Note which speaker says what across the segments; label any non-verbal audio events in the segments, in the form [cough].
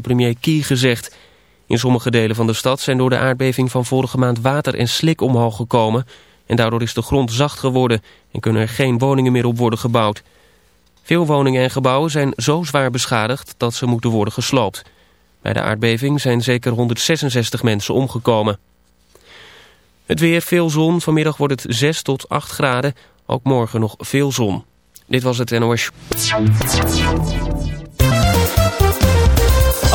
Speaker 1: Premier Kie gezegd. In sommige delen van de stad zijn door de aardbeving van vorige maand water en slik omhoog gekomen. En daardoor is de grond zacht geworden en kunnen er geen woningen meer op worden gebouwd. Veel woningen en gebouwen zijn zo zwaar beschadigd dat ze moeten worden gesloopt. Bij de aardbeving zijn zeker 166 mensen omgekomen. Het weer, veel zon. Vanmiddag wordt het 6 tot 8 graden. Ook morgen nog veel zon. Dit was het NOS.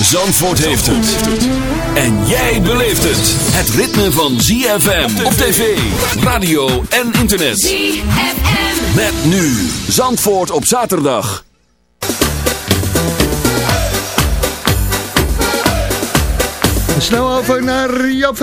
Speaker 2: Zandvoort heeft het. En jij beleeft het. Het ritme van ZFM op tv, radio en internet.
Speaker 3: ZFM.
Speaker 2: Met nu Zandvoort op zaterdag.
Speaker 4: Snel over naar Joop.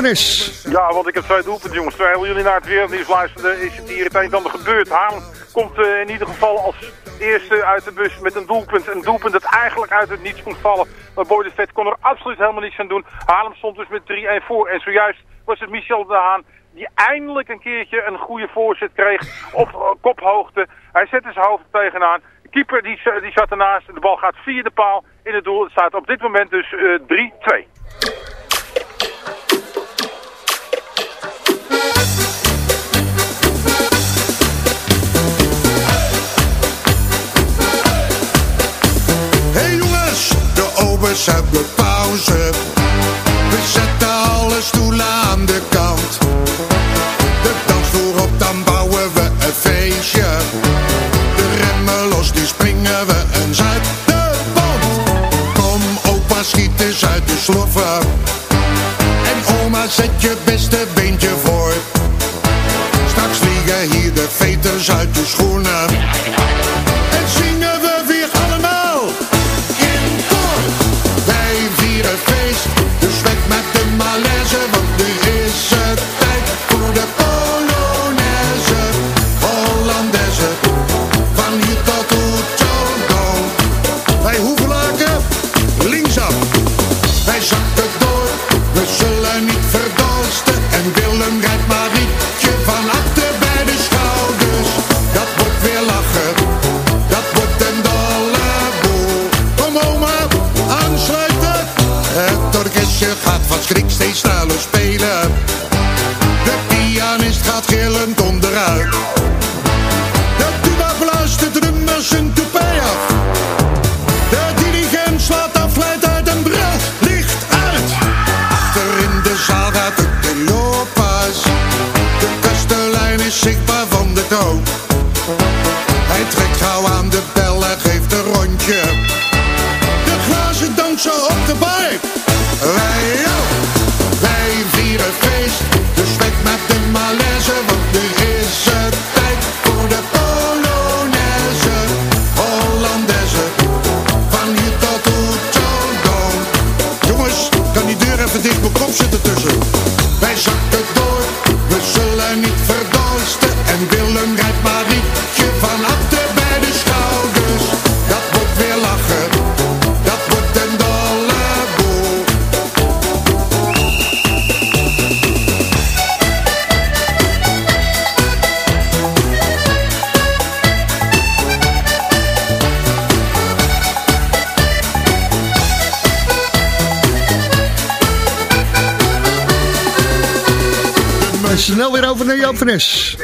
Speaker 5: Ja, want ik heb twee doelpunten, jongens. Terwijl jullie naar het wereldnieuws luisterden, is het hier het een en ander gebeurd. Haan komt eh, in ieder geval als eerste uit de bus met een doelpunt. Een doelpunt dat eigenlijk uit het niets kon vallen. Maar Boy de Vet kon er absoluut helemaal niets aan doen. Haarlem stond dus met 3-1 voor. En zojuist was het Michel de Haan die eindelijk een keertje een goede voorzet kreeg op eh, kophoogte. Hij zette zijn hoofd tegenaan. De keeper die, die zat ernaast. De bal gaat via de paal in het doel. Het staat op dit moment dus eh 3-2.
Speaker 6: Obers hebben pauze. We zetten alle stoelen aan de kant. De dansvloer op, dan bouwen we een feestje. De remmen los, die springen we eens uit de band. Kom opa, schiet eens uit de sloffen. En oma, zet je beste beentje voor. Straks vliegen hier de veters uit de schoenen.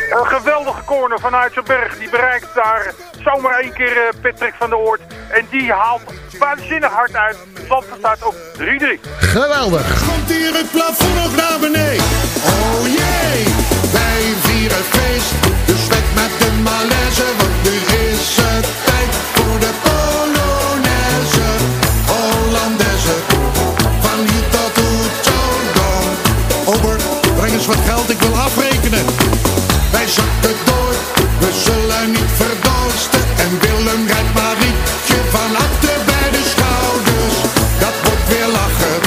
Speaker 6: Een
Speaker 5: geweldige corner vanuit zijn berg. Die bereikt daar zomaar één keer eh, Patrick van der Oort. En die haalt waanzinnig hard uit. Zandvoort staat op 3-3.
Speaker 4: Geweldig.
Speaker 6: Komt hier het plafond nog naar beneden? Oh jee, wij vieren feest. Dus weg met de malaise, want nu is het tijd voor de Polonaise. Ik wil afrekenen. Wij zakken door, we zullen niet verdoosten. En Willem rijdt Marietje van achter bij de schouders. Dat wordt weer lachen,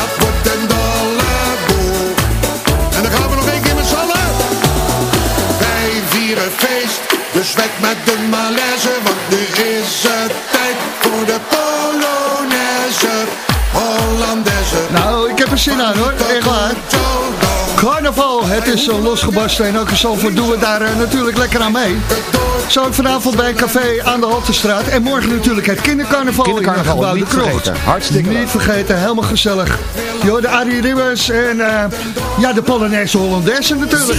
Speaker 6: dat wordt een dolle boel. En dan gaan we nog één keer met z'n allen. Wij vieren feest, dus weg met de malaise. Want nu is het tijd voor de Polonaise. Hollandaise.
Speaker 4: Nou, ik heb er zin aan hoor, echt waar. Carnaval, het is uh, losgebarsten en ook in Zalvoort doen we daar eh, natuurlijk lekker aan mee. Zo ook vanavond bij een café aan de Haltestraat. En morgen natuurlijk het kindercarnaval,
Speaker 7: Kindercarnaval,
Speaker 4: in de
Speaker 7: niet
Speaker 4: krocht.
Speaker 7: vergeten. Hartstikke
Speaker 4: Niet
Speaker 7: leuk.
Speaker 4: vergeten, helemaal gezellig. Jo, de Arie Ribbers en eh, ja, de Polonaise Hollandaise natuurlijk.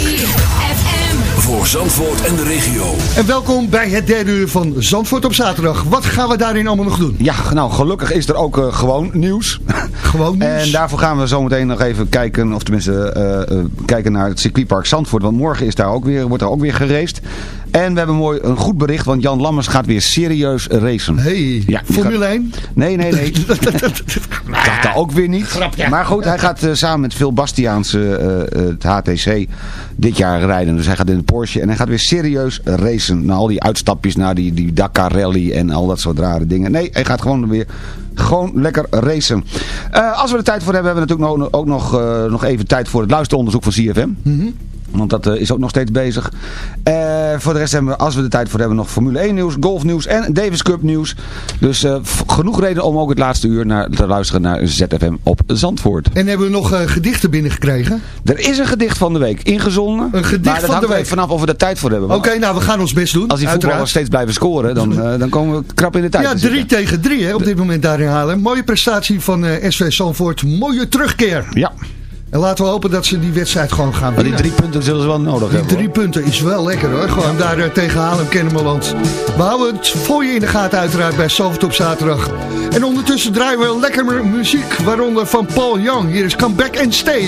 Speaker 2: Voor Zandvoort en de regio.
Speaker 4: En welkom bij het derde uur van Zandvoort op zaterdag. Wat gaan we daarin allemaal nog doen?
Speaker 7: Ja, nou gelukkig is er ook eh, gewoon nieuws.
Speaker 4: Gewoon [laughs] nieuws.
Speaker 7: En daarvoor gaan we zometeen nog even kijken, of tenminste eh, eh, kijken naar het circuitpark Zandvoort. Want morgen is daar ook weer, wordt daar ook weer geraced. En we hebben mooi, een goed bericht, want Jan Lammers gaat weer serieus racen.
Speaker 4: Hey,
Speaker 7: Ja,
Speaker 4: Formule
Speaker 7: gaat-
Speaker 4: 1?
Speaker 7: Nee, nee, nee. [laughs] Dat dat ook weer niet. Maar goed, hij gaat eh, samen met Phil Bastiaans eh, eh, het HTC dit jaar rijden. Dus hij gaat in de Porsche en hij gaat weer serieus racen. Na al die uitstapjes naar die, die Dakar Rally en al dat soort rare dingen. Nee, hij gaat gewoon weer gewoon lekker racen. Eh, als we er tijd voor hebben, hebben we natuurlijk nog, ook nog, eh, nog even tijd voor het luisteronderzoek van CFM. Want dat eh, is ook nog steeds bezig. Eh, voor de rest hebben we, als we de tijd voor hebben, nog Formule 1 nieuws, Golf nieuws en Davis Cup nieuws. Dus eh, genoeg reden om ook het laatste uur naar, te luisteren naar ZFM op Zandvoort.
Speaker 4: En hebben we nog gedichten binnengekregen?
Speaker 7: Er is een gedicht van de week ingezonden.
Speaker 4: Een gedicht
Speaker 7: maar
Speaker 4: van de week.
Speaker 7: vanaf of we er tijd voor hebben.
Speaker 4: Oké, nou we gaan ons best doen.
Speaker 7: Als die voetballers
Speaker 4: uiteraard.
Speaker 7: steeds blijven scoren, dan, dan komen we krap in de tijd
Speaker 4: Ja,
Speaker 7: te
Speaker 4: drie tegen drie hè, op dit moment daarin halen. Mooie prestatie van SV Zandvoort. Mooie terugkeer.
Speaker 7: Ja,
Speaker 4: En laten we hopen dat ze die wedstrijd gewoon gaan
Speaker 7: maar die
Speaker 4: winnen.
Speaker 7: drie punten zullen ze wel nodig
Speaker 4: Die
Speaker 7: hebben.
Speaker 4: drie punten is wel lekker hoor. Gewoon daar eh, tegen Haarlem, Kennemerland. We houden het voor je in de gaten uiteraard bij Zalvoort op zaterdag. En ondertussen draaien we lekker mu- muziek. Waaronder van Paul Young. Hier is Come Back and Stay.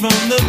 Speaker 3: From the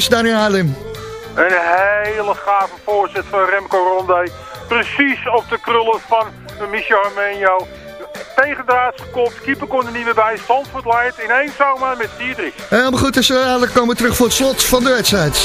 Speaker 4: over naar Jan van Es daar in Haarlem.
Speaker 5: Een hele gave voorzet van Remco Rondé. Precies op de krullen van Michel Armenio. Tegendraads gekopt, keeper kon er niet meer bij. Zandvoort leidt ineens zomaar met 4-3.
Speaker 4: Helemaal goed, dus we dadelijk komen terug voor het slot van de wedstrijd.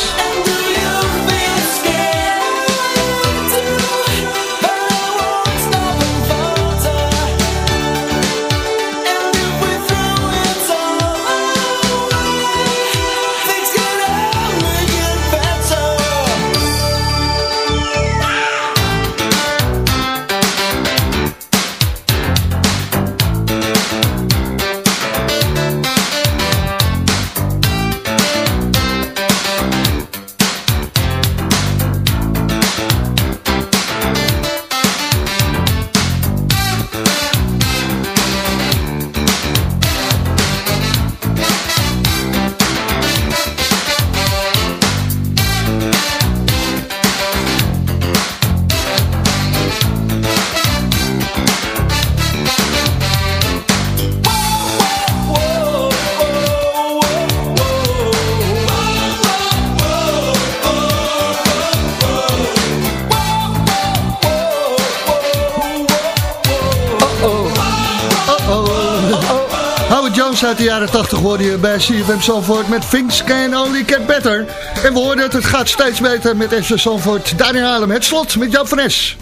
Speaker 4: 80 hoorde je bij CFM Zandvoort met Things Can Only Get Better. En we hoorden het, het gaat steeds beter met FC Zandvoort. Daar in Haarlem, het slot met Jan van Es.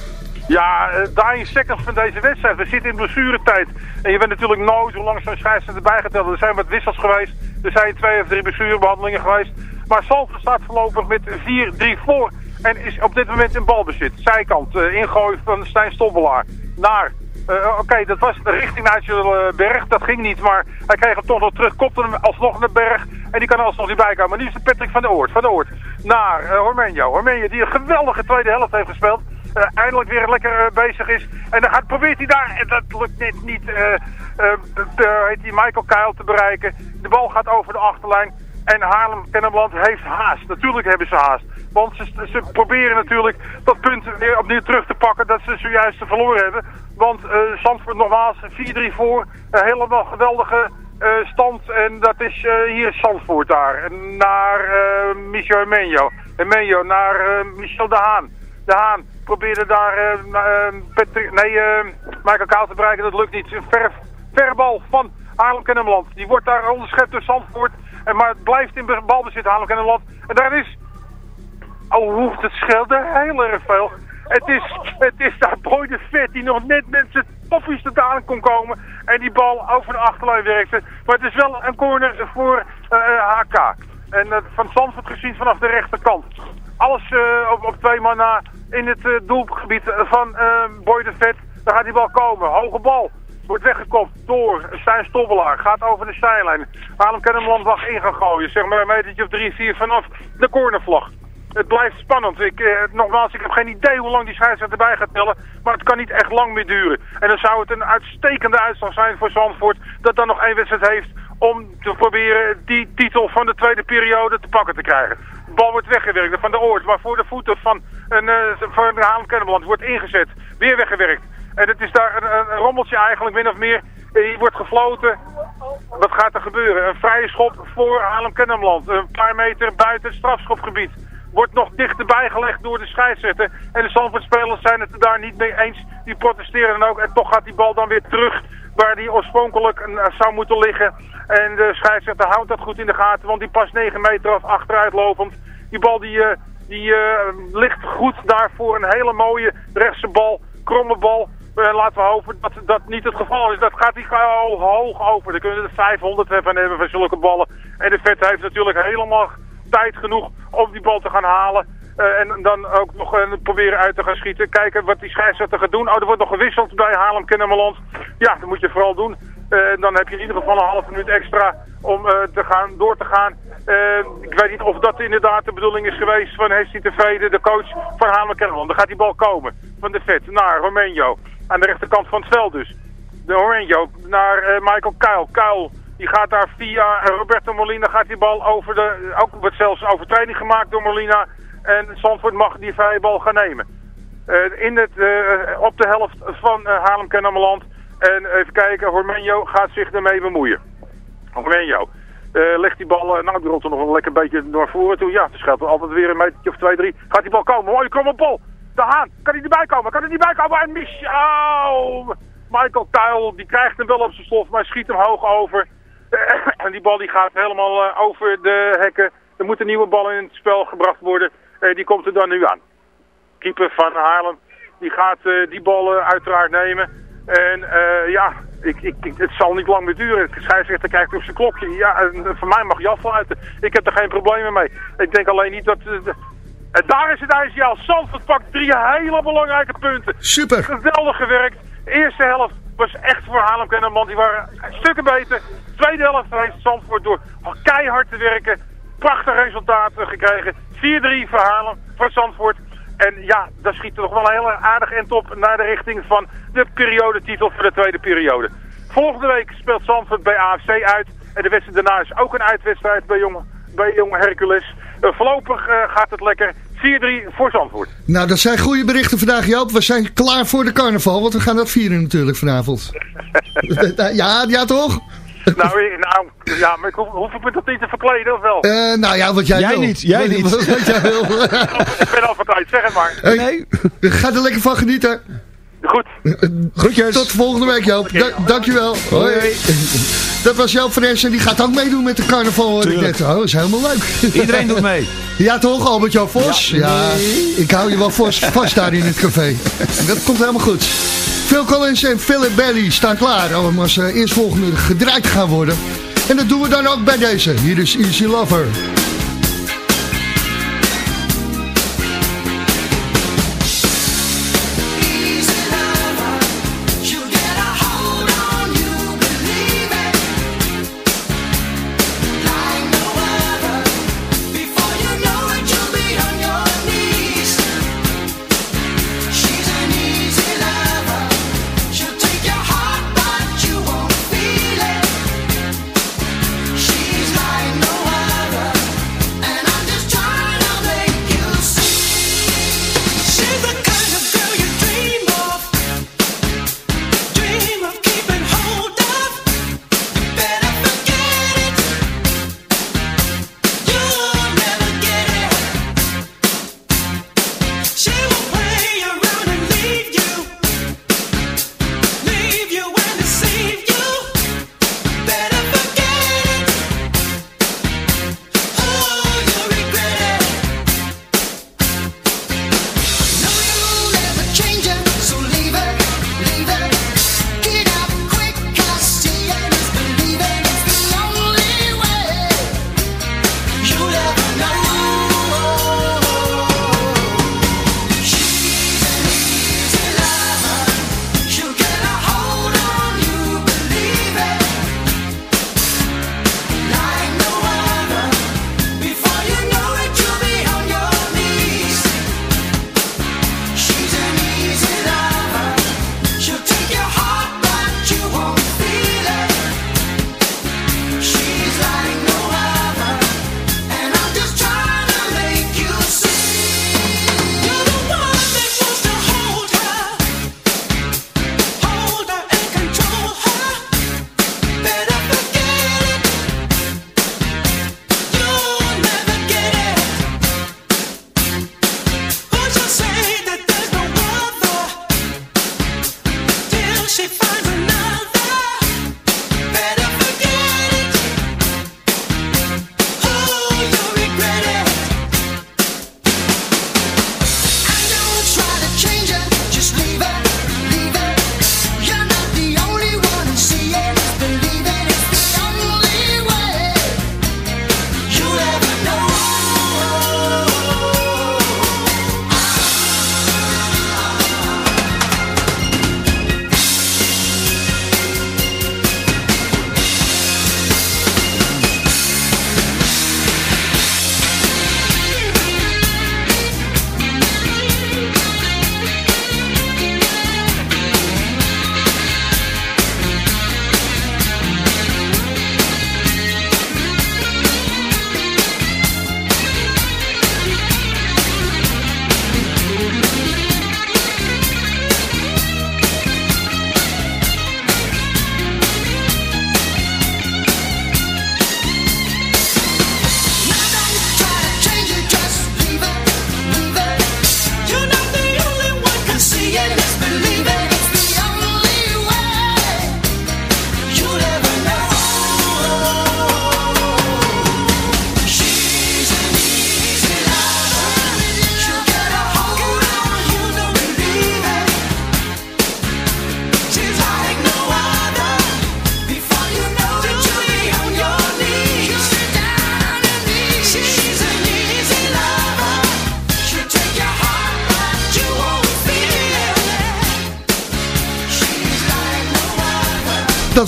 Speaker 5: Ja, eh, dying seconds van deze wedstrijd. We zitten in blessuretijd. En je bent natuurlijk nooit hoe lang zo'n scheidsrechter erbij geteld. Er zijn wat wissels geweest. Er zijn twee of drie blessurebehandelingen geweest. Maar Zandvoort staat voorlopig met 4-3 voor. En is op dit moment in balbezit. Zijkant, eh, ingooi van Stijn Stobbelaar. Naar eh, Oké, dat was richting Berg. Dat ging niet, maar hij kreeg hem toch nog terug. Kopte hem alsnog naar Berg. En die kan alsnog niet bij komen. Maar nu is het Patrick van de Oort. Van de Oort naar uh, Hormenjo. Hormenjo die een geweldige tweede helft heeft gespeeld. Uh, eindelijk weer lekker bezig is. En dan gaat, probeert hij daar, en dat lukt net niet, heet hij Michael Keil te bereiken. De bal gaat over de achterlijn. En Haarlem-Kennemerland heeft haast. Natuurlijk hebben ze haast. Want ze, ze proberen natuurlijk dat punt weer opnieuw terug te pakken dat ze zojuist verloren hebben. Want eh Zandvoort nogmaals 4-3 voor. Een helemaal geweldige eh, stand. En dat is eh, hier Zandvoort daar. Naar eh, Michel Emenio. Emenio naar eh, Michel de Haan. De Haan probeerde daar eh, eh, Patrick, nee, eh, Michael Kaal te bereiken. Dat lukt niet. Een ver, verre bal van Haarlem-Kennemerland. Die wordt daar onderschept door Zandvoort. En, maar het blijft in balbezit Haarlem-Kennemerland. En daar is Oh, hoe het scheelde heel erg veel. Het is, het is daar Boy de Vet die nog net met zijn toffies tot aan kon komen. En die bal over de achterlijn werkte. Maar het is wel een corner voor eh, HK. En eh, van Zandvoort gezien vanaf de rechterkant. Alles eh, op, op twee man in het eh, doelgebied van eh, Boy de Vet. Daar gaat die bal komen. Hoge bal. Wordt weggekopt door Stijn Stobbelaar. Gaat over de zijlijn. Haarlem Kennemerland mag in gaan gooien. Zeg maar een metertje of drie, vier vanaf de cornervlag. Het blijft spannend. Ik, eh, nogmaals, ik heb geen idee hoe lang die scheidsrechter erbij gaat tellen. Maar het kan niet echt lang meer duren. En dan zou het een uitstekende uitslag zijn voor Zandvoort. Dat dan nog één wedstrijd heeft om te proberen die titel van de tweede periode te pakken te krijgen. De bal wordt weggewerkt van de oort. Maar voor de voeten van een, uh, van de Haarlem Kennemerland wordt ingezet. Weer weggewerkt. En het is daar een, rommeltje eigenlijk, min of meer. Hier wordt gefloten. Wat gaat er gebeuren? Een vrije schop voor Haarlem-Kennemerland. Een paar meter buiten het strafschopgebied. Wordt nog dichterbij gelegd door de scheidsrechter. En de Zandvoortspelers zijn het daar niet mee eens. Die protesteren dan ook. En toch gaat die bal dan weer terug waar die oorspronkelijk eh, zou moeten liggen. En de scheidsrechter houdt dat goed in de gaten. Want die past 9 meter af achteruit lopend. Die bal die, eh, die eh, ligt goed daar voor een hele mooie rechtse bal. Kromme bal. Eh, laten we hopen dat dat niet het geval is. Dat gaat hij hoog over. Dan kunnen we er 500 van hebben van zulke ballen. En de vet heeft natuurlijk helemaal tijd genoeg om die bal te gaan halen. Eh, en dan ook nog eh, proberen uit te gaan schieten. Kijken wat die scheidsrechter gaat doen. Oh, er wordt nog gewisseld bij Haarlem Kennemerland. Ja, dat moet je vooral doen. Eh, dan heb je in ieder geval een half minuut extra om te gaan, door te gaan. Ik weet niet of dat inderdaad de bedoeling is geweest van Hestie Tevreden, de coach van Haarlem Kennemerland. Dan gaat die bal komen van de vet naar Romenio. Aan de rechterkant van het veld dus. De Romenio naar eh, Michael Kuil. Kuil die gaat daar via eh, Roberto Molina gaat die bal over de... Ook wordt zelfs overtreding gemaakt door Molina. En Zandvoort mag die vrije bal gaan nemen. Eh, in het, op de helft van uh, Haarlem Kennemerland. En even kijken, Hormenio gaat zich ermee bemoeien. Hormenio. eh, legt die bal, nou rolt er nog een lekker beetje naar voren toe. Ja, scheelt er altijd weer een metertje of twee, drie. Gaat die bal komen? Mooie kromme bal. De Haan, kan hij erbij komen? Kan hij erbij komen? En Michel, Michael Kuil, die krijgt hem wel op zijn stof, maar schiet hem hoog over. [clears throat] en die bal die gaat helemaal eh, over de hekken. Er moet een nieuwe bal in het spel gebracht worden. Eh, die komt er dan nu aan. Keeper van Haarlem, die gaat eh, die bal uiteraard nemen. En ja, ik, ik, het zal niet lang meer duren. De scheidsrechter kijkt op zijn klokje. Ja, voor mij mag je afsluiten. Ik heb er geen problemen mee. Ik denk alleen niet dat... en daar is het ijsjaal. Zandvoort pakt drie hele belangrijke punten.
Speaker 4: Super.
Speaker 5: Geweldig gewerkt. De eerste helft was echt voor Haarlem Kennemerland. Die waren stukken beter. Tweede helft heeft Zandvoort door keihard te werken. Prachtig resultaat gekregen. 4-3 voor Haarlem, voor Zandvoort. En ja, daar schiet er nog wel een hele aardig end op naar de richting van de periodetitel voor de tweede periode. Volgende week speelt Zandvoort bij AFC uit. En de wedstrijd daarna is ook een uitwedstrijd bij Jong, bij Jong Hercules. Eh, voorlopig eh, gaat het lekker. 4-3 voor Zandvoort.
Speaker 4: Nou, dat zijn goede berichten vandaag, Joop. We zijn klaar voor de carnaval, want we gaan dat vieren natuurlijk vanavond. [laughs] ja, ja toch?
Speaker 5: nou, eh, nou, ja, maar ik hoef, hoef ik me dat niet te verkleden, of wel?
Speaker 4: Eh, nou ja, wat jij,
Speaker 7: Jij
Speaker 4: wil.
Speaker 7: niet, jij
Speaker 4: Wat-
Speaker 7: niet.
Speaker 4: Wat jij wil. [laughs]
Speaker 5: ik ben al verkleed, zeg het maar.
Speaker 4: Hey, Ga er lekker van genieten.
Speaker 5: Goed.
Speaker 7: Groetjes.
Speaker 4: Tot volgende week, Joop. Da dankjewel. Hoi. Dat was Joop van Essen. Die gaat ook meedoen met de carnaval, hoor ik net. Oh, dat is helemaal leuk.
Speaker 7: Iedereen doet mee. [laughs]
Speaker 4: Ja, toch, Albert-Jan Vos? Ja, ik hou je wel vast, [laughs] vast daar in het café. Dat komt helemaal goed. Phil Collins en Philip Bailey staan klaar om als uh, eerstvolgende gedraaid te gaan worden. En dat doen we dan ook bij deze. Hier is Easy Lover.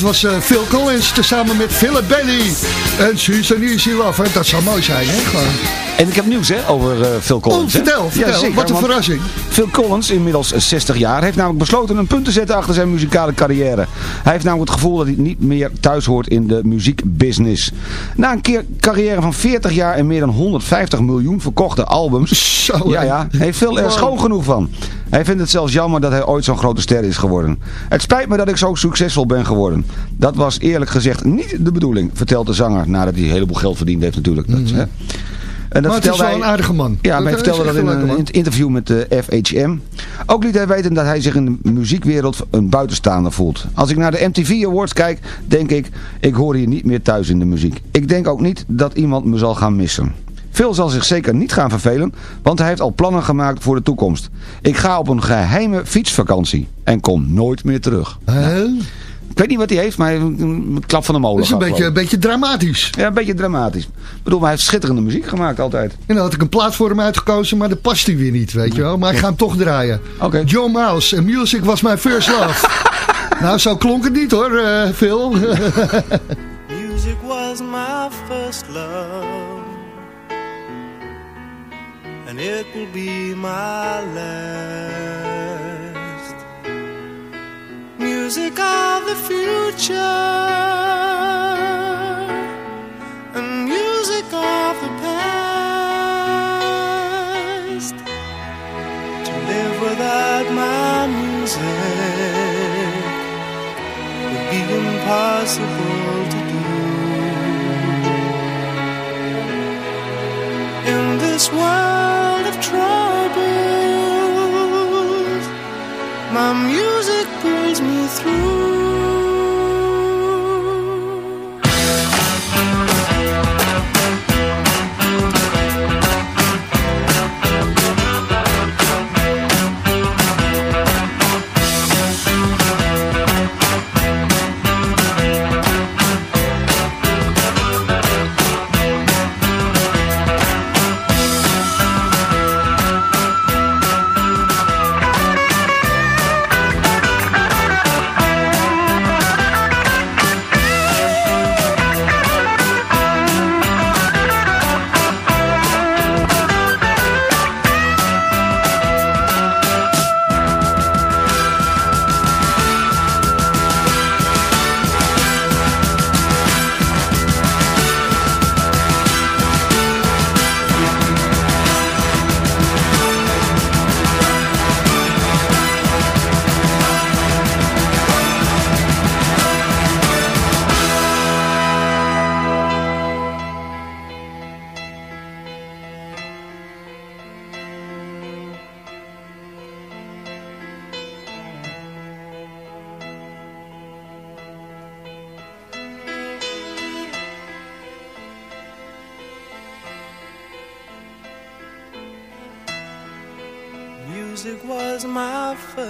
Speaker 4: Was eh, Phil Collins tezamen met Philip Bailey. En She's an Easy Lover. Dat zou mooi zijn, hè? Gewoon.
Speaker 7: En ik heb nieuws hè, over eh, Phil Collins.
Speaker 4: Oh,
Speaker 7: hè?
Speaker 4: vertel, vertel.
Speaker 7: zeker,
Speaker 4: Wat een verrassing.
Speaker 7: Phil Collins, inmiddels 60 jaar, heeft namelijk besloten een punt te zetten achter zijn muzikale carrière. Hij heeft namelijk het gevoel dat hij niet meer thuis hoort in de muziekbusiness. Na een keer carrière van 40 jaar en meer dan 150 miljoen verkochte albums,
Speaker 4: Zo,
Speaker 7: ja, ja, heeft Phil er schoon genoeg van. Hij vindt het zelfs jammer dat hij ooit zo'n grote ster is geworden. Het spijt me dat ik zo succesvol ben geworden. Dat was eerlijk gezegd niet de bedoeling, vertelt de zanger, nadat hij een heleboel geld verdiend heeft natuurlijk. Dat, hè. En dat.
Speaker 4: Maar het is wel
Speaker 7: hij-
Speaker 4: een aardige man.
Speaker 7: ja, maar hij vertelde dat in
Speaker 4: een
Speaker 7: interview met de FHM. Ook liet hij weten dat hij zich in de muziekwereld een buitenstaander voelt. Als ik naar de MTV Awards kijk, denk ik, ik hoor hier niet meer thuis in de muziek. Ik denk ook niet dat iemand me zal gaan missen. Phil zal zich zeker niet gaan vervelen, want hij heeft al plannen gemaakt voor de toekomst. Ik ga op een geheime fietsvakantie en kom nooit meer terug.
Speaker 4: Hè?
Speaker 7: Ik weet niet wat hij heeft, maar hij heeft een klap van de molen
Speaker 4: Dat is een beetje, een beetje dramatisch.
Speaker 7: Ja, een beetje dramatisch. Ik bedoel, hij heeft schitterende muziek gemaakt altijd.
Speaker 4: En dan had ik een plaat voor hem uitgekozen, maar dat past hij weer niet, weet je wel. Maar ik ga hem toch draaien.
Speaker 7: Oké.
Speaker 4: John Mouse, en Music was my first love. [laughs] nou, zo klonk het niet hoor, eh, Phil. [laughs]
Speaker 8: Music was my first love, and it will be my last. Music of the future, and music of the past. To live without my music would be impossible to do. In this world of troubles, my music me through.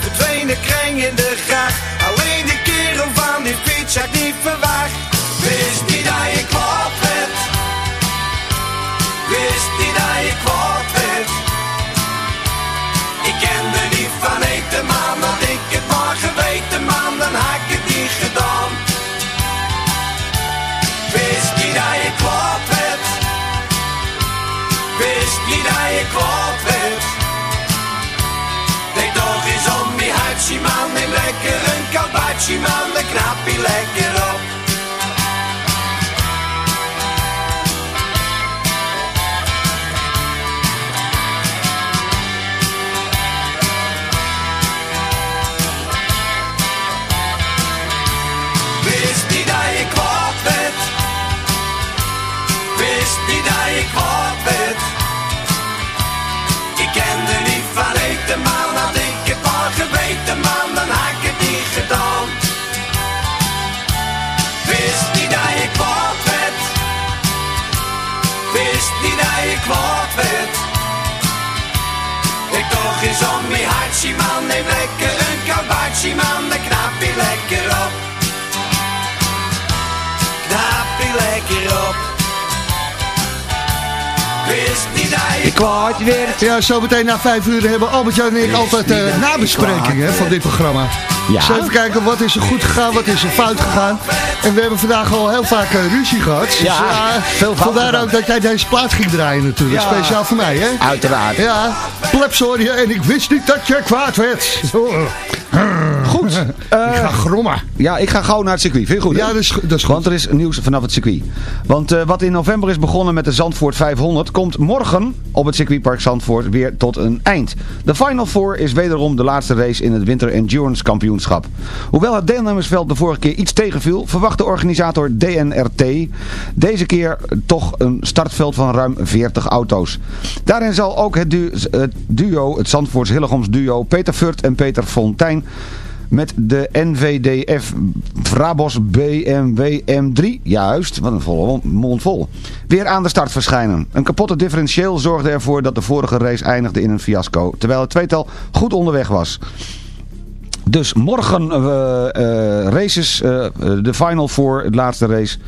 Speaker 9: verdween de kring in de gracht. Alleen de kerel van die fiets had niet verwacht. Je hartje, man, neem lekker een kabaatje, man, dan knap je lekker op. Knap je lekker op. Wist niet dat je
Speaker 4: Ik kwaad werd. Ja, zo meteen na vijf uur hebben Albert-Jan en ik altijd uh, nabesprekingen van dit programma.
Speaker 7: Ja.
Speaker 4: Dus even kijken, wat is er goed gegaan, wat is er fout gegaan. En we hebben vandaag al heel vaak uh, ruzie gehad. Dus,
Speaker 7: Ja, veel
Speaker 4: Vandaar
Speaker 7: gedaan.
Speaker 4: ook dat jij deze plaat ging draaien natuurlijk.
Speaker 7: Ja.
Speaker 4: Speciaal voor mij, hè?
Speaker 7: Uiteraard.
Speaker 4: Ja, plebsorie en ik wist niet dat je kwaad werd.
Speaker 7: Goed.
Speaker 4: Ik ga grommen.
Speaker 7: Ja, ik ga gauw naar het circuit. Vind je goed? hè?
Speaker 4: Ja, dat is, dat is goed.
Speaker 7: Want er is nieuws vanaf het circuit. Want eh, wat in november is begonnen met de Zandvoort 500... komt morgen op het circuitpark Zandvoort weer tot een eind. De Final Four is wederom de laatste race in het Winter Endurance Kampioenschap. Hoewel het deelnemersveld de vorige keer iets tegenviel... verwacht de organisator DNRT deze keer toch een startveld van ruim 40 auto's. Daarin zal ook het, du- het duo, het Zandvoorts Hillegoms duo... Peter Furt en Peter Fontijn met de NVDF Brabos BMW M3, juist, wat een volle mond vol, weer aan de start verschijnen. Een kapotte differentieel zorgde ervoor dat de vorige race eindigde in een fiasco, terwijl het tweetal goed onderweg was. Dus morgen eh, eh, races, eh, de final voor de laatste race.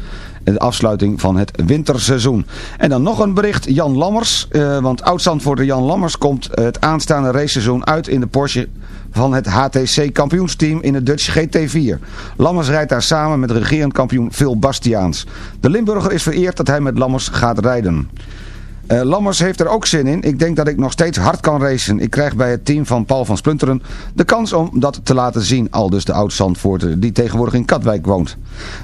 Speaker 7: De afsluiting van het winterseizoen. En dan nog een bericht. Jan Lammers. eh, want oud-Zandvoorter Jan Lammers komt het aanstaande raceseizoen uit in de Porsche van het HTC kampioensteam in de Dutch GT4. Lammers rijdt daar samen met regerend kampioen Phil Bastiaans. De Limburger is vereerd dat hij met Lammers gaat rijden. Eh, Lammers heeft er ook zin in. Ik denk dat ik nog steeds hard kan racen. Ik krijg bij het team van Paul van Splunteren de kans om dat te laten zien. Al dus de oud-Zandvoorter die tegenwoordig in Katwijk woont.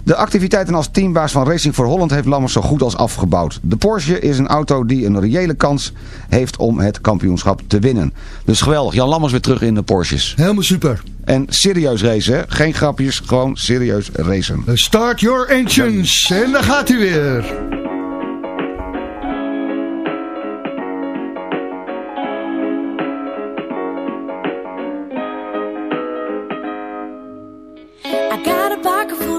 Speaker 7: De activiteiten als teambaas van Racing voor Holland heeft Lammers zo goed als afgebouwd. De Porsche is een auto die een reële kans heeft om het kampioenschap te winnen. Dus geweldig. Jan Lammers weer terug in de Porsches.
Speaker 4: Helemaal super.
Speaker 7: En serieus racen, hè? Geen grapjes, gewoon serieus racen.
Speaker 4: Start your engines. En daar gaat hij weer.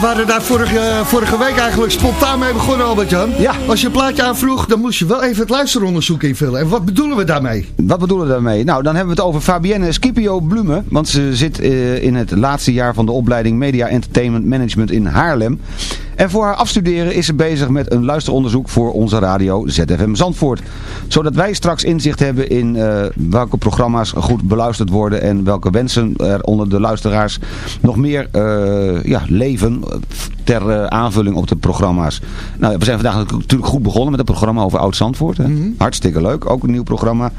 Speaker 4: waren daar vorige, vorige week eigenlijk spontaan mee begonnen, Albert-Jan.
Speaker 7: Ja.
Speaker 4: Als je een plaatje aanvroeg, dan moest je wel even het luisteronderzoek invullen. En wat bedoelen we daarmee?
Speaker 7: Wat bedoelen we daarmee? Nou, dan hebben we het over Fabienne Scipio Blume. Want ze zit eh, in het laatste jaar van de opleiding Media Entertainment Management in Haarlem. En voor haar afstuderen is ze bezig met een luisteronderzoek voor onze radio ZFM Zandvoort. Zodat wij straks inzicht hebben in eh, welke programma's goed beluisterd worden. En welke wensen er onder de luisteraars nog meer eh, ja, leven eh, ter aanvulling op de programma's. Nou, we zijn vandaag natuurlijk goed begonnen met het programma over Oud Zandvoort. Hè? Hartstikke leuk, ook een nieuw programma.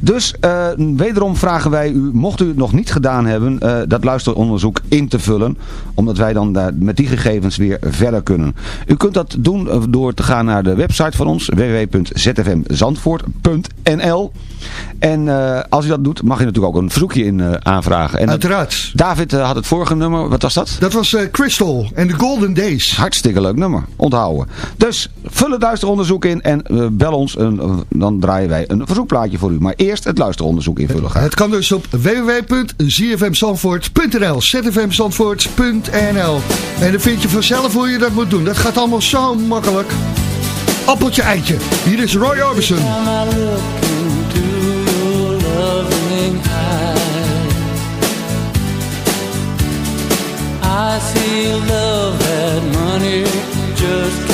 Speaker 7: Dus eh, wederom vragen wij u, mocht u het nog niet gedaan hebben, eh, dat luisteronderzoek in te vullen. Omdat wij dan met die gegevens weer verder kunnen. U kunt dat doen eh, door te gaan naar de website van ons, www.zfmzandvoort.nl En eh, als u dat doet, mag je natuurlijk ook een verzoekje in eh, aanvragen. En
Speaker 4: Uiteraard.
Speaker 7: David eh, had het vorige nummer, wat was dat?
Speaker 4: Dat was eh, Crystal en de Golden Days.
Speaker 7: Hartstikke leuk nummer, onthouden. Dus vul het luisteronderzoek in en bel ons, en, eh, dan draaien wij een verzoekplaatje voor u. Maar eerst het luisteronderzoek invullen graag.
Speaker 4: Het kan dus op www.zfmzandvoort.nl zfmzandvoort.nl En dan vind je vanzelf hoe je dat moet doen. Dat gaat allemaal zo makkelijk. Appeltje eitje. Hier is Roy Orbison.
Speaker 8: I see love that money just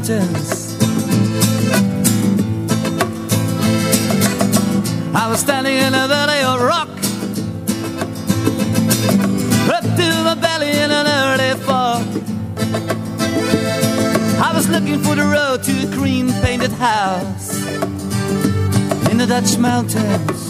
Speaker 10: mountains I was standing in a valley of rock Up to my belly in an early fog I was looking for the road to a green painted house in the Dutch mountains.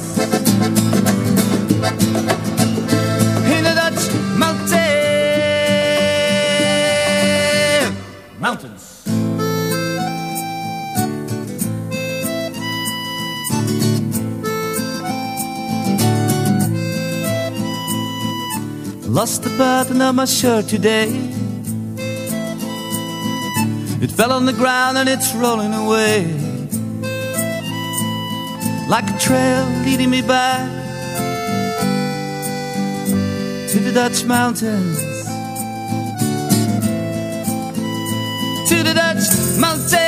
Speaker 10: Lost the button of my shirt today. It fell on the ground and it's rolling away like a trail leading me back to the Dutch mountains. To the Dutch. Mountains.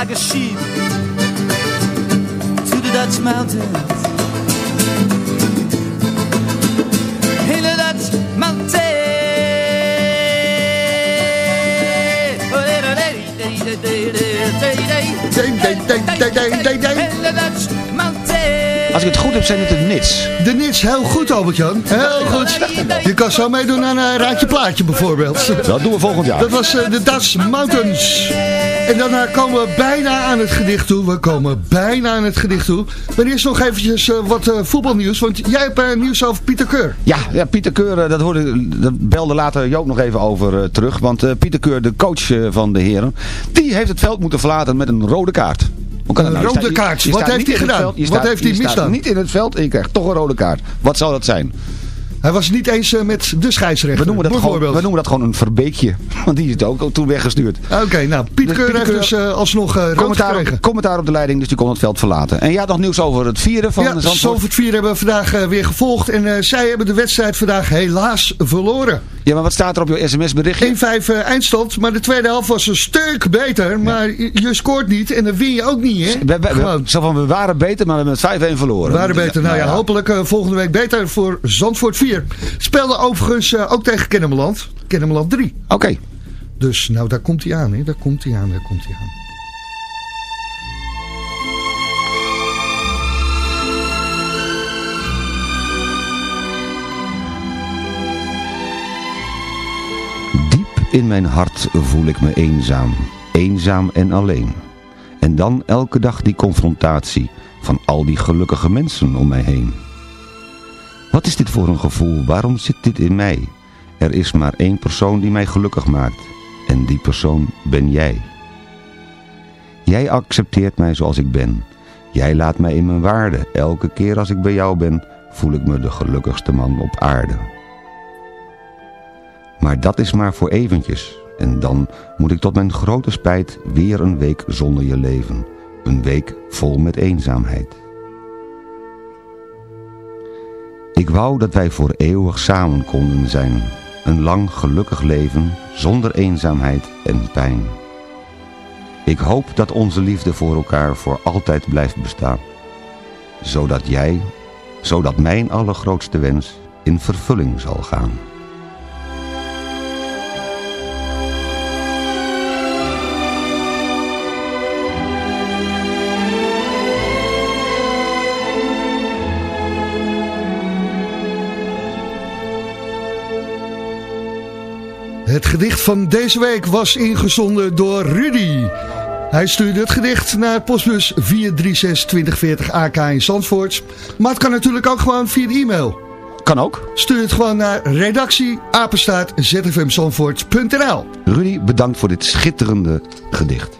Speaker 10: Like a sheep to the Dutch mountains. In the Dutch mountains. In the Dutch mountains.
Speaker 7: Als ik het goed heb, zijn het de Nits.
Speaker 4: De Nits, heel goed Albert-Jan. Heel goed. Je kan zo meedoen aan een raadje plaatje bijvoorbeeld.
Speaker 7: Dat doen we volgend jaar.
Speaker 4: Dat was eh, de Dutch Mountains. En dan eh, komen we bijna aan het gedicht toe. We komen bijna aan het gedicht toe. Maar eerst nog eventjes eh, wat eh, voetbalnieuws. Want jij hebt nieuws over Pieter Keur.
Speaker 7: Ja, ja Pieter Keur, dat, hoorde, dat belde later Joop nog even over terug. Want Pieter Keur, de coach van de heren, die heeft het veld moeten verlaten met een rode kaart.
Speaker 4: Een
Speaker 7: nou? Je
Speaker 4: rode kaart. Wat heeft hij gedaan? Wat heeft hij misdaan?
Speaker 7: niet in het veld en je krijgt toch een rode kaart. Wat zou dat zijn?
Speaker 4: Hij was het niet eens eh, met de scheidsrechter.
Speaker 7: We noemen, dat gewoon, we noemen dat gewoon een verbeekje. [laughs] Want die is het ook toen weggestuurd.
Speaker 4: Oké, nou, Piet
Speaker 7: Dus
Speaker 4: Keur heeft
Speaker 7: Keur-
Speaker 4: dus eh, alsnog uh,
Speaker 7: Commentaar op, commentaar op de leiding, dus die kon het veld verlaten. En jij had nog nieuws over het vieren van
Speaker 4: Ja,
Speaker 7: Zandvoort?
Speaker 4: Zandvoort 4 hebben we vandaag weer gevolgd. En zij hebben de wedstrijd vandaag helaas verloren.
Speaker 7: Ja, maar wat staat er op je sms-berichtje?
Speaker 4: 1-5 eh, eindstand, maar de tweede helft was een stuk beter. Maar je, je scoort niet en dan win je ook niet, hè?
Speaker 7: We, we- we-
Speaker 4: Gewoon.
Speaker 7: zo van, we waren beter, maar we hebben met 5-1 verloren.
Speaker 4: We waren beter. Nou ja,
Speaker 7: Nou
Speaker 4: hopelijk eh, volgende week beter voor Zandvoort 4. Speelde overigens eh, ook tegen Kennemerland. Kennemerland 3.
Speaker 7: Oké.
Speaker 4: Dus nou, daar komt hij aan, hè? Daar komt hij aan, daar komt hij aan.
Speaker 7: Diep in mijn hart voel ik me eenzaam. Eenzaam en alleen. En dan elke dag die confrontatie van al die gelukkige mensen om mij heen. Wat is dit voor een gevoel? Waarom zit dit in mij? Er is maar één persoon die mij gelukkig maakt. En die persoon ben jij. Jij accepteert mij zoals ik ben. Jij laat mij in mijn waarde. Elke keer als ik bij jou ben, voel ik me de gelukkigste man op aarde. Maar dat is maar voor eventjes. En dan moet ik tot mijn grote spijt weer een week zonder je leven. Een week vol met eenzaamheid. Ik wou dat wij voor eeuwig samen konden zijn. Een lang gelukkig leven zonder eenzaamheid en pijn. Ik hoop dat onze liefde voor elkaar voor altijd blijft bestaan. Zodat jij, zodat mijn allergrootste wens in vervulling zal gaan.
Speaker 4: Gedicht van deze week was ingezonden door Rudy. Hij stuurde het gedicht naar postbus 436-2040 AK in Zandvoort. Maar het kan natuurlijk ook gewoon via de e-mail.
Speaker 7: Kan ook.
Speaker 4: Stuur het gewoon naar redactie apenstaart zfmzandvoort.nl
Speaker 7: Rudy, bedankt voor dit schitterende gedicht.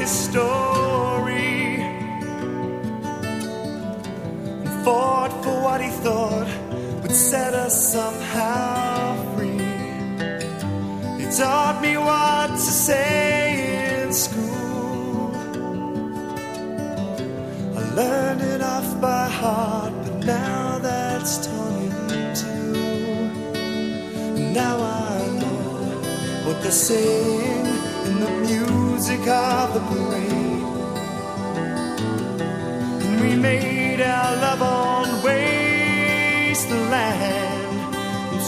Speaker 8: my history and fought for what he thought would set us somehow free. He taught me what to say in school. I learned it off by heart, but now that's torn in two. Now I know what they're saying in the music of the parade. And we made our love on wasteland and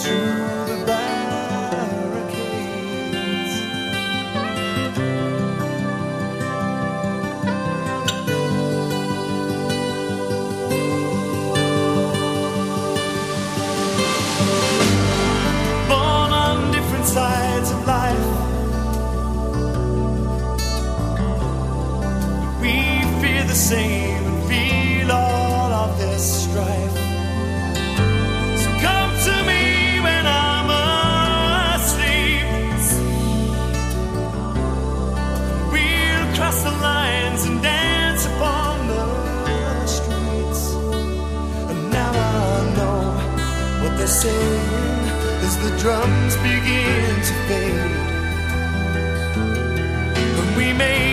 Speaker 8: same and feel all of this strife.
Speaker 11: So come to me when I'm asleep. We'll cross the lines and dance upon the streets. And now I know what they're saying as the drums begin to fade. And we
Speaker 8: may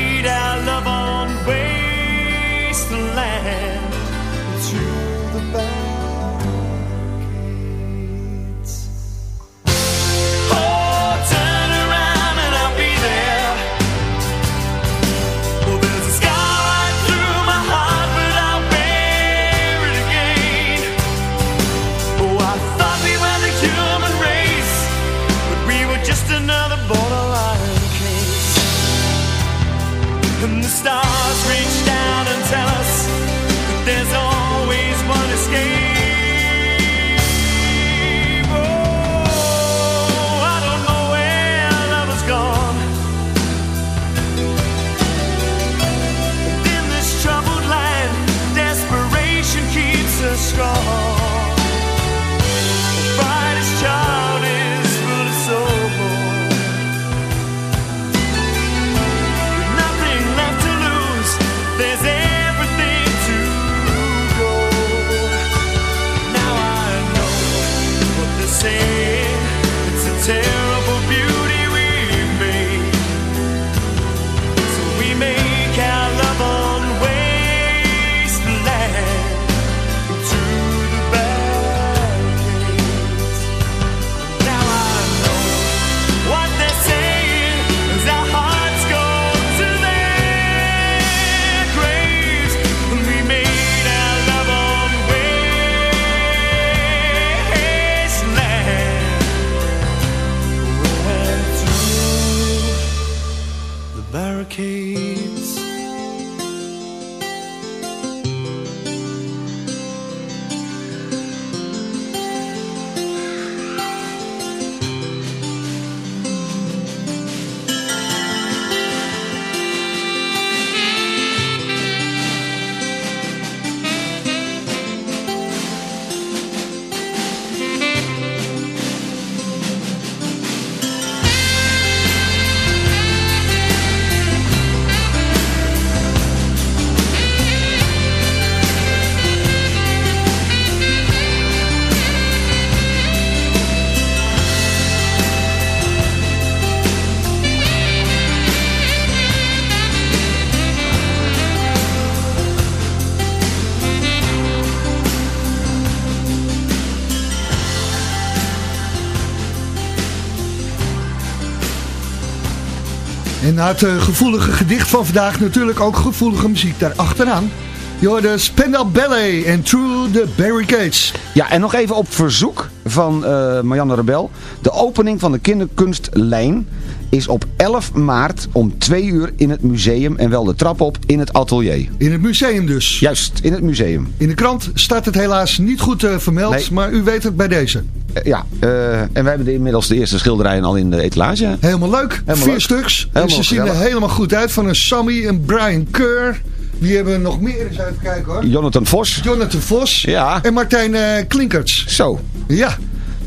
Speaker 8: na het eh, gevoelige gedicht van vandaag natuurlijk ook gevoelige muziek daar achteraan. Je hoorde Spendal Ballet en Through the Barricades.
Speaker 7: Ja, en nog even op verzoek van eh, Marianne Rebel. De opening van de kinderkunstlijn is op 11 maart om 2 uur in het museum en wel de trap op in het atelier.
Speaker 8: In het museum dus.
Speaker 7: Juist, in het museum.
Speaker 8: In de krant staat het helaas niet goed eh, vermeld,
Speaker 7: Nee.
Speaker 8: maar u weet het bij deze.
Speaker 7: Eh, ja, eh, en wij hebben de- inmiddels de eerste schilderijen al in de etalage.
Speaker 8: Helemaal leuk.
Speaker 7: Helemaal
Speaker 8: Vier
Speaker 7: leuk.
Speaker 8: stuks. en
Speaker 7: Helemaal
Speaker 8: ze zien er helemaal goed uit. Van een Sammy, een Brian Kerr. Wie hebben we nog meer? Eens even kijken hoor.
Speaker 7: Jonathan Vos.
Speaker 8: Jonathan Vos.
Speaker 7: Ja.
Speaker 8: En Martijn eh, Klinkerts.
Speaker 7: Zo.
Speaker 8: Ja.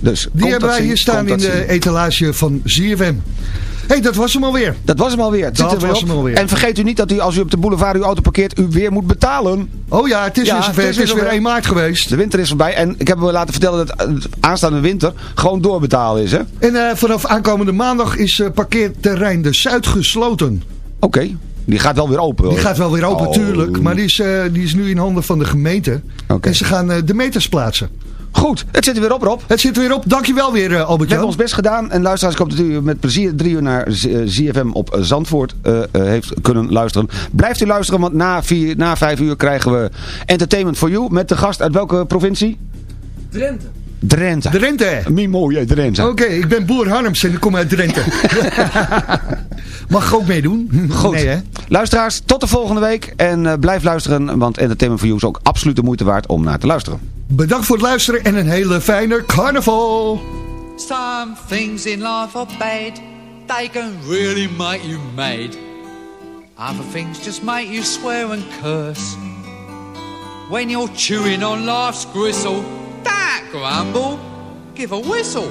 Speaker 7: Dus,
Speaker 8: Die hebben wij
Speaker 7: zien,
Speaker 8: hier staan in de
Speaker 7: zien.
Speaker 8: etalage van ZFM. Hey, dat was hem alweer.
Speaker 7: Dat was hem alweer. Het
Speaker 8: Dat was hem alweer.
Speaker 7: En vergeet u niet dat u als u op de boulevard uw auto parkeert, u weer moet betalen.
Speaker 8: Oh ja, het is
Speaker 7: Ja,
Speaker 8: weer zover.
Speaker 7: het
Speaker 8: Het
Speaker 7: is weer
Speaker 8: weer
Speaker 7: zover.
Speaker 8: 1 maart geweest.
Speaker 7: De winter is voorbij en ik heb me laten vertellen dat het aanstaande winter gewoon doorbetalen is, hè? Oké.
Speaker 8: En eh, vanaf aankomende maandag is eh, parkeerterrein de Zuid gesloten.
Speaker 7: Die gaat wel weer open.
Speaker 8: Die gaat wel weer open,
Speaker 7: Oh.
Speaker 8: tuurlijk. Maar die is, eh, die is nu in handen van de gemeente.
Speaker 7: Oké.
Speaker 8: En ze gaan eh, de meters plaatsen.
Speaker 7: Goed, het zit er weer op, Rob.
Speaker 8: Het zit er weer op. Dankjewel weer, eh, Albert
Speaker 7: We hebben ons best gedaan. En luisteraars, ik hoop dat u met plezier drie uur naar Z- eh, ZFM op eh, Zandvoort eh, eh, heeft kunnen luisteren. Blijft u luisteren, want na, vier, na vijf uur krijgen we Entertainment for You. Met de gast uit welke provincie?
Speaker 12: Drenthe.
Speaker 7: Drenthe.
Speaker 8: Drenthe.
Speaker 7: Mie mooie Drenthe.
Speaker 8: Oké, ik ben Boer Harms en ik kom uit Drenthe. [laughs] [laughs] Mag ik ook meedoen? [laughs]
Speaker 7: Goed.
Speaker 8: Nee, hè?
Speaker 7: Luisteraars, tot de volgende week. En eh, blijf luisteren, want Entertainment for You is ook absoluut de moeite waard om naar te luisteren.
Speaker 8: Bedankt voor het luisteren en een hele fijne carnaval.
Speaker 13: Some things in life are bad. They can really make you mad. Other things just make you swear and curse. When you're chewing on life's gristle, don't grumble, give a whistle.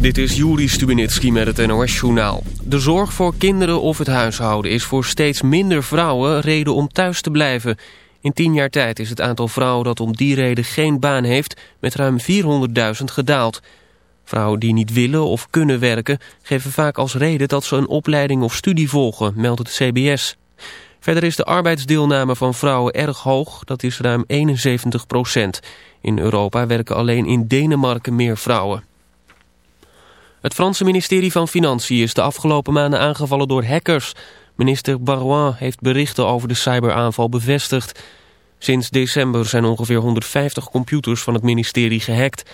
Speaker 1: Dit is Juri Stubenitski met het NOS-journaal. De zorg voor kinderen of het huishouden is voor steeds minder vrouwen reden om thuis te blijven. In tien jaar tijd is het aantal vrouwen dat om die reden geen baan heeft met ruim 400.000 gedaald. Vrouwen die niet willen of kunnen werken geven vaak als reden dat ze een opleiding of studie volgen, meldt het CBS. Verder is de arbeidsdeelname van vrouwen erg hoog, dat is ruim 71 procent. In Europa werken alleen in Denemarken meer vrouwen. Het Franse ministerie van Financiën is de afgelopen maanden aangevallen door hackers. Minister Barouin heeft berichten over de cyberaanval bevestigd. Sinds december zijn ongeveer 150 computers van het ministerie gehackt.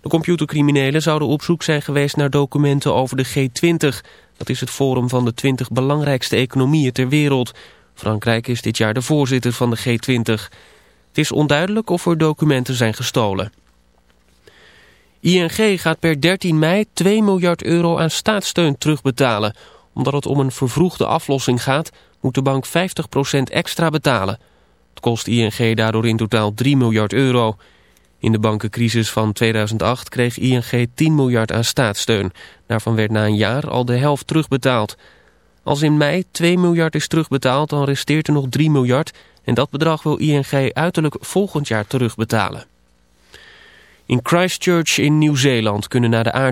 Speaker 1: De computercriminelen zouden op zoek zijn geweest naar documenten over de G20. Dat is het forum van de 20 belangrijkste economieën ter wereld. Frankrijk is dit jaar de voorzitter van de G20. Het is onduidelijk of er documenten zijn gestolen. ING gaat per 13 mei 2 miljard euro aan staatssteun terugbetalen. Omdat het om een vervroegde aflossing gaat, moet de bank 50% extra betalen. Het kost ING daardoor in totaal 3 miljard euro. In de bankencrisis van 2008 kreeg ING 10 miljard aan staatssteun. Daarvan werd na een jaar al de helft terugbetaald. Als in mei 2 miljard is terugbetaald, dan resteert er nog 3 miljard... en dat bedrag wil ING uiterlijk volgend jaar terugbetalen. In Christchurch in Nieuw-Zeeland kunnen na de aard